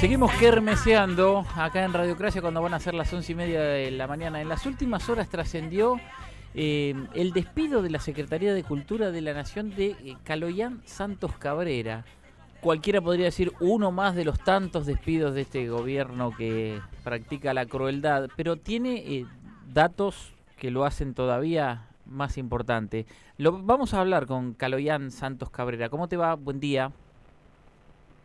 Seguimos kermeseando acá en Radiocracia cuando van a ser las once y media de la mañana. En las últimas horas trascendió eh, el despido de la Secretaría de Cultura de la Nación de eh, Caloyán Santos Cabrera. Cualquiera podría decir uno más de los tantos despidos de este gobierno que practica la crueldad, pero tiene eh, datos que lo hacen todavía más importante. Lo, vamos a hablar con Caloyán Santos Cabrera. ¿Cómo te va? Buen día.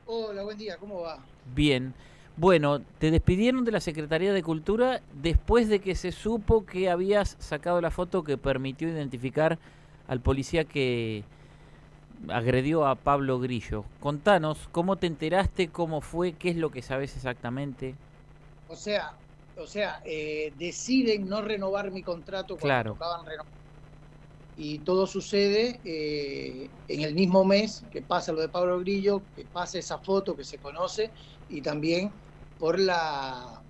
Hola, buen día, ¿cómo va? Bien. Bueno, te despidieron de la Secretaría de Cultura después de que se supo que habías sacado la foto que permitió identificar al policía que agredió a Pablo Grillo. Contanos, ¿cómo te enteraste? ¿Cómo fue? ¿Qué es lo que sabes exactamente? O sea, o sea, eh, deciden no renovar mi contrato cuando Claro. tocaban renovar. Y todo sucede eh, en el mismo mes que pasa lo de Pablo Grillo, que pasa esa foto que se conoce y también por la,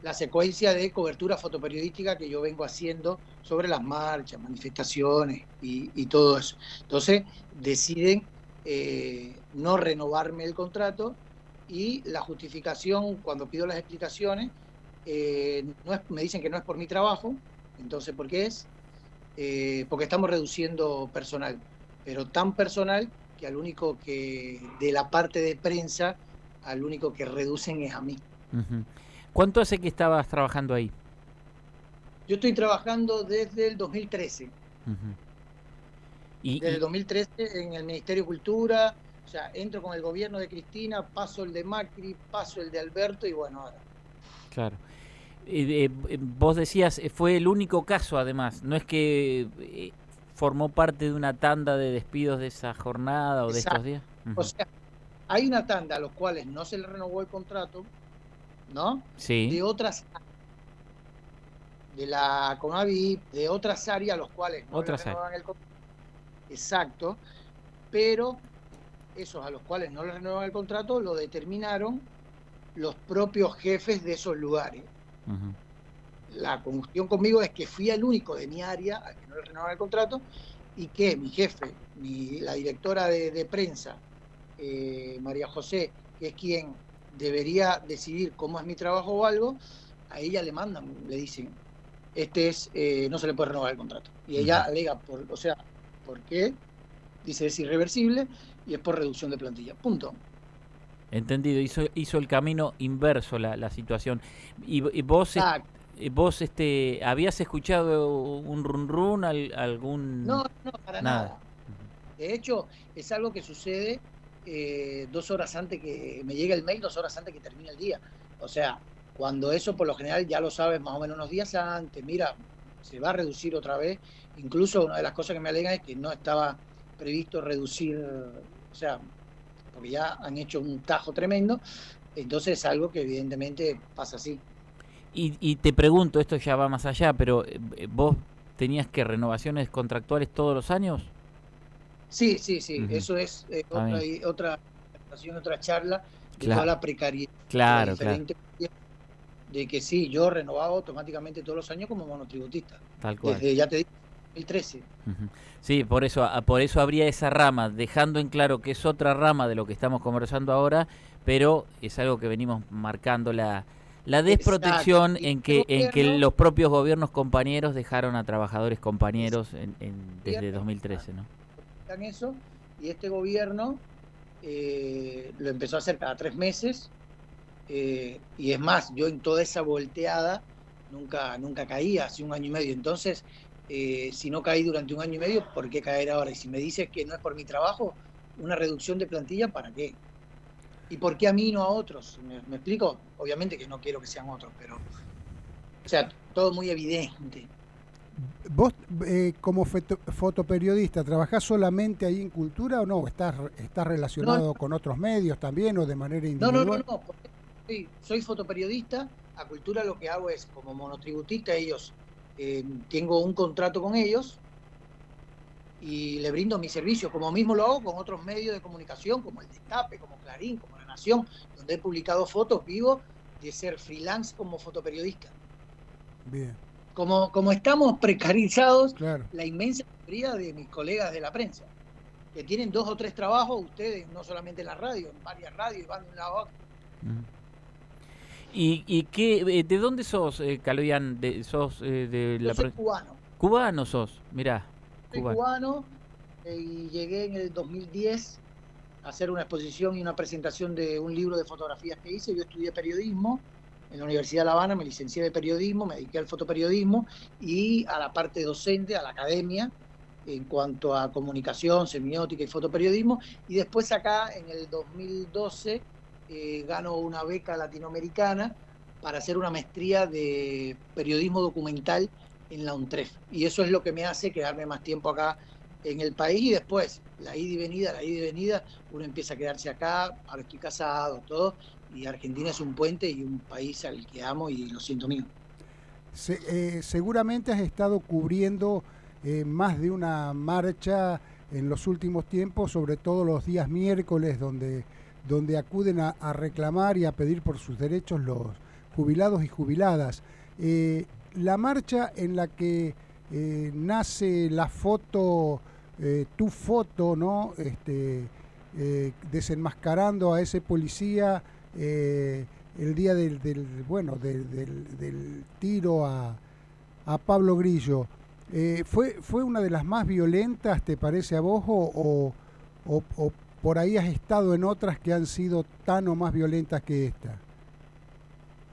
la secuencia de cobertura fotoperiodística que yo vengo haciendo sobre las marchas, manifestaciones y, todo eso. Entonces deciden eh, no renovarme el contrato y la justificación, cuando pido las explicaciones, eh, no me dicen que no es por mi trabajo, entonces ¿por qué es? Eh, porque estamos reduciendo personal, pero tan personal que al único que, de la parte de prensa, al único que reducen es a mí. ¿Cuánto hace que estabas trabajando ahí? Yo estoy trabajando desde el 2013, Ujú. Y, desde el 2013 en el Ministerio de Cultura, o sea, entro con el gobierno de Cristina, paso el de Macri, paso el de Alberto y bueno, ahora. claro. Eh, eh, vos decías, eh, fue el único caso además, no es que eh, formó parte de una tanda de despidos de esa jornada o de estos días. O sea, hay una tanda a los cuales no se le renovó el contrato, ¿no? sí, de otras de la Conavi, de otras áreas a los cuales no le Otras renovaban el contrato. Exacto, pero esos a los cuales no le renovaban el contrato lo determinaron los propios jefes de esos lugares. La confusión conmigo es que fui el único de mi área al que no le renovaban el contrato y que mi jefe, mi- la directora de, de prensa, eh, María José, que es quien debería decidir cómo es mi trabajo o algo, a ella le mandan, le dicen, este es, eh, no se le puede renovar el contrato. Y ella alega, por, o sea, ¿por qué? Dice, es irreversible y es por reducción de plantilla. Punto. Entendido, hizo, hizo el camino inverso la, la situación. Y, y vos, eh, vos este, habías escuchado un run run, al- algún... no, no, para Nada. nada. De hecho, es algo que sucede eh, dos horas antes que me llegue el mail, dos horas antes que termine el día. O sea, cuando eso por lo general ya lo sabes más o menos unos días antes, mira, se va a reducir otra vez. Incluso una de las cosas que me alegan es que no estaba previsto reducir, o sea, porque ya han hecho un tajo tremendo. Entonces es algo que evidentemente pasa así. Y, y te pregunto, esto ya va más allá, pero eh, vos tenías que renovaciones contractuales todos los años. Sí, sí, sí, eso es eh, otra, otra, otra charla de Claro. toda la precariedad. Claro, claro, De que sí, yo renovaba automáticamente todos los años como monotributista. tal cual. Desde, ya te digo, 2013. Ujú. Sí, por eso, a- por eso habría esa rama, dejando en claro que es otra rama de lo que estamos conversando ahora, pero es algo que venimos marcando la, la desprotección Exacto. En que, en que los propios gobiernos compañeros dejaron a trabajadores compañeros en, en- desde Gobierno- 2013, ¿no? Están eso, y este gobierno eh, lo empezó a hacer cada tres meses. eh, y es más, yo en toda esa volteada nunca, nunca caía, hace un año y medio. Entonces, eh, si no caí durante un año y medio, ¿por qué caer ahora? Y si me dices que no es por mi trabajo, una reducción de plantilla, ¿para qué? ¿Y por qué a mí no a otros? ¿Me, me explico? Obviamente que no quiero que sean otros, pero. O sea, todo muy evidente. ¿Vos, eh, como foto- fotoperiodista, trabajás solamente ahí en cultura o no? ¿Estás, estás relacionado con otros medios también o de manera No, individual? no, no, no. porque Soy, soy fotoperiodista. A Cultura lo que hago es, como monotributista, ellos, eh, tengo un contrato con ellos y le brindo mi servicio, como mismo lo hago con otros medios de comunicación, como el Destape, como Clarín, como La Nación, donde he publicado fotos vivo de ser freelance como fotoperiodista. Bien, Como, como estamos precarizados, claro. la inmensa mayoría de mis colegas de la prensa, que tienen dos o tres trabajos, ustedes, no solamente en la radio, en varias radios, van de un lado a otro. ¿Y, y qué, eh, de dónde sos, eh, Caloyan? De, ¿Sos eh, de Yo la soy cubano. cubano? sos, mirá. Soy cubano. cubano eh, y llegué en el 2010 a hacer una exposición y una presentación de un libro de fotografías que hice. Yo estudié periodismo en la Universidad de La Habana, me licencié de periodismo, me dediqué al fotoperiodismo y a la parte docente, a la academia, en cuanto a comunicación, semiótica y fotoperiodismo. Y después acá, en el 2012, gano una beca latinoamericana para hacer una maestría de periodismo documental en la UNTREF. Y eso es lo que me hace quedarme más tiempo acá en el país y después, la ida y venida, la ida y venida, uno empieza a quedarse acá, ahora estoy casado, todo, y Argentina es un puente y un país al que amo y lo siento mío. Eh, seguramente has estado cubriendo eh, más de una marcha en los últimos tiempos, sobre todo los días miércoles, donde, donde acuden a, reclamar y a pedir por sus derechos los jubilados y jubiladas. Eh, la marcha en la que eh, nace la foto, eh, tu foto, ¿no? Este, desenmascarando a ese policía el día del, bueno del, tiro a, a Pablo Grillo. ¿fue, ¿Fue una de las más violentas, te parece a vos, o por ahí has estado en otras que han sido tan o más violentas que esta?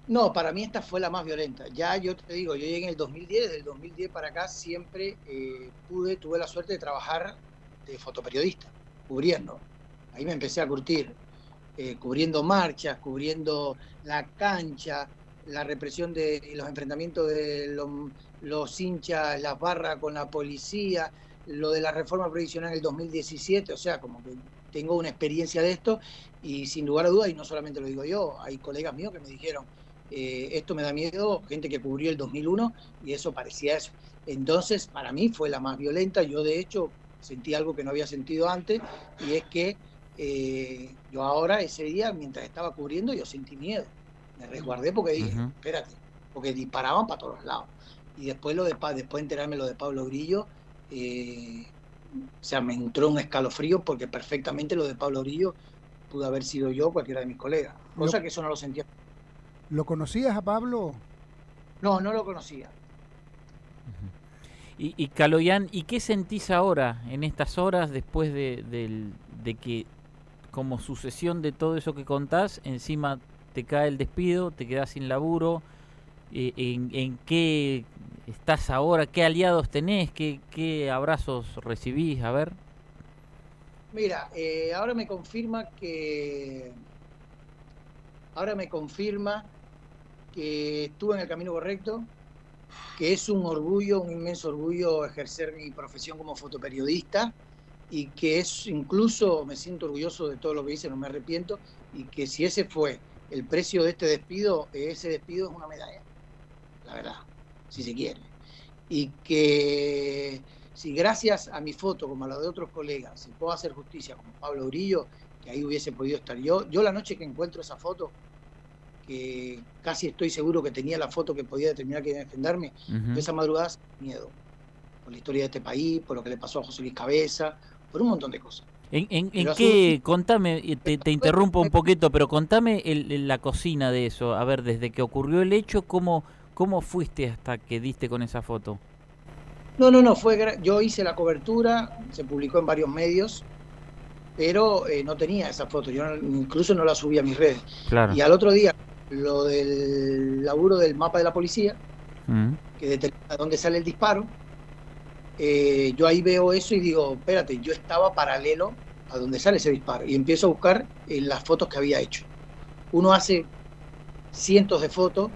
No, para mí esta fue la más violenta. Ya yo te digo, yo llegué en el 2010, desde el 2010 para acá siempre eh, pude, tuve la suerte de trabajar de fotoperiodista, cubriendo. Ahí me empecé a curtir, eh, cubriendo marchas, cubriendo la cancha, la represión de los enfrentamientos de los, los hinchas, las barras con la policía, lo de la reforma previsional en el 2017, o sea, como que tengo una experiencia de esto y sin lugar a dudas, y no solamente lo digo yo, hay colegas míos que me dijeron, eh, esto me da miedo, gente que cubrió el 2001 y eso parecía eso. Entonces, para mí fue la más violenta. Yo, de hecho, sentí algo que no había sentido antes y es que eh, yo ahora, ese día, mientras estaba cubriendo, yo sentí miedo. Me resguardé porque dije, espérate, porque disparaban para todos lados. Y después, lo de, después de enterarme lo de Pablo Grillo, eh, o sea, me entró un escalofrío porque perfectamente lo de Pablo Grillo pudo haber sido yo o cualquiera de mis colegas. Cosa Lo- que eso no lo sentía. ¿Lo conocías a Pablo? No, no lo conocía. Y, y Caloyan, ¿y qué sentís ahora, en estas horas, después de, del- de que, como sucesión de todo eso que contás, encima te cae el despido, te quedás sin laburo? eh, en, en qué estás ahora? ¿Qué aliados tenés? ¿Qué, qué abrazos recibís? A ver. Mira, eh, ahora me confirma que. Ahora me confirma que estuve en el camino correcto, que es un orgullo, un inmenso orgullo ejercer mi profesión como fotoperiodista y que es incluso, me siento orgulloso de todo lo que hice, no me arrepiento, y que si ese fue el precio de este despido, ese despido es una medalla, la verdad, si se quiere. Y que si gracias a mi foto, como a la de otros colegas, se puede hacer justicia como Pablo Grillo, que ahí hubiese podido estar yo, yo la noche que encuentro esa foto, que casi estoy seguro que tenía la foto que podía determinar que iba a defenderme, Ujú. esa madrugada miedo, por la historia de este país, por lo que le pasó a José Luis Cabeza, por un montón de cosas. ¿En, en- en qué? Contame, eh, te, te interrumpo un poquito, pero contame el- el- la cocina de eso. A ver, desde que ocurrió el hecho, ¿cómo, cómo fuiste hasta que diste con esa foto? No, no, no, fue yo hice la cobertura, se publicó en varios medios, pero eh, no tenía esa foto, yo no- incluso no la subí a mis redes. Claro. Y al otro día, lo del laburo del mapa de la policía, Mm. que determina dónde sale el disparo, eh, yo ahí veo eso y digo, espérate, yo estaba paralelo a donde sale ese disparo y empiezo a buscar eh, las fotos que había hecho. Uno hace cientos de fotos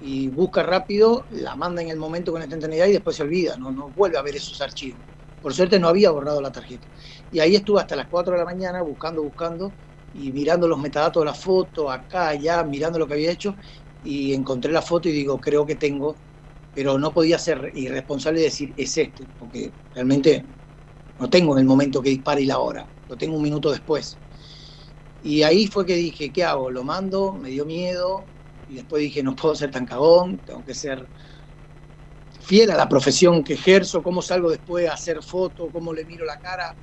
y busca rápido, la manda en el momento con instantaneidad y después se olvida, no, no vuelve a ver esos archivos. Por suerte no había borrado la tarjeta. Y ahí estuve hasta las 4 de la mañana buscando, buscando y mirando los metadatos de la foto, acá, allá, mirando lo que había hecho y encontré la foto y digo, creo que tengo, pero no podía ser irresponsable y decir, es este, porque realmente no tengo en el momento que dispare y la hora, lo tengo un minuto después. Y ahí fue que dije, ¿qué hago? Lo mando, me dio miedo y después dije, no puedo ser tan cagón, tengo que ser fiel a la profesión que ejerzo, cómo salgo después a hacer fotos, cómo le miro la cara,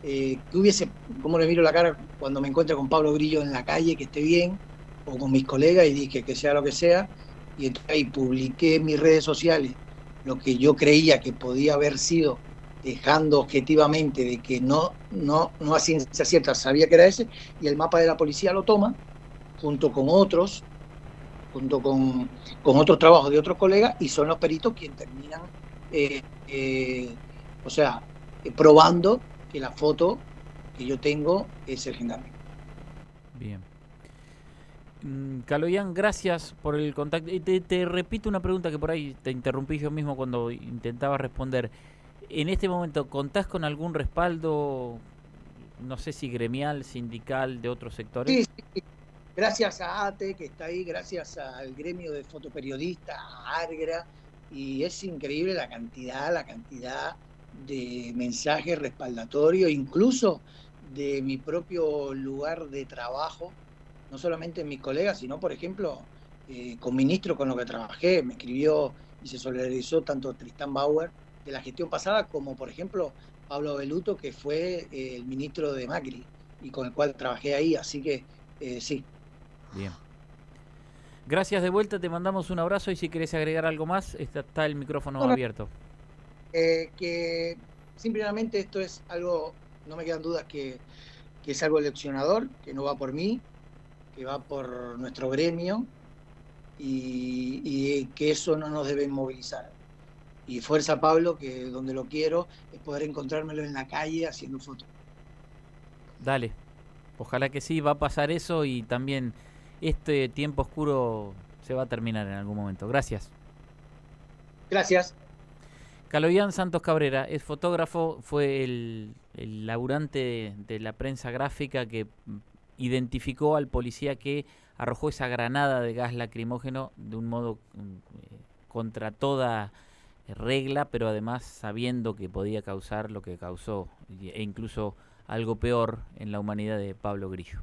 eh, que hubiese, cómo le miro la cara cuando me encuentre con Pablo Grillo en la calle, que esté bien, o con mis colegas y dije que sea lo que sea, y entonces ahí publiqué en mis redes sociales lo que yo creía que podía haber sido, dejando objetivamente de que no, no, no a ciencia cierta sabía que era ese, y el mapa de la policía lo toma, junto con otros, junto con, con otros trabajos de otros colegas, y son los peritos quienes terminan, eh, eh, o sea, eh, probando que la foto que yo tengo es el gendarme. Bien. Mm, Caloyan, gracias por el contacto. Te, te, repito una pregunta que por ahí te interrumpí yo mismo cuando intentaba responder. En este momento, ¿contás con algún respaldo, no sé si gremial, sindical, de otros sectores? Sí, sí. Gracias a ATE, que está ahí, gracias al gremio de fotoperiodistas, a ARGRA, y es increíble la cantidad, la cantidad de mensajes respaldatorios, incluso de mi propio lugar de trabajo, no solamente mis colegas, sino, por ejemplo, eh, con ministros con los que trabajé, me escribió y se solidarizó tanto Tristán Bauer de la gestión pasada como, por ejemplo, Pablo Beluto, que fue el ministro de Macri y con el cual trabajé ahí, así que eh, sí. Bien. Gracias de vuelta, te mandamos un abrazo y si querés agregar algo más, está, está el micrófono bueno, abierto. Eh, que simplemente esto es algo, no me quedan dudas que, que, es algo leccionador, que no va por mí, que va por nuestro gremio y, y que eso no nos debe movilizar. Y fuerza Pablo, que donde lo quiero es poder encontrármelo en la calle haciendo fotos. Dale, ojalá que sí, va a pasar eso y también este tiempo oscuro se va a terminar en algún momento. Gracias. Gracias. Caloyan Santos Cabrera es fotógrafo, fue el, el laburante de, de, la prensa gráfica que identificó al policía que arrojó esa granada de gas lacrimógeno de un modo eh, contra toda regla, pero además sabiendo que podía causar lo que causó e incluso algo peor en la humanidad de Pablo Grillo.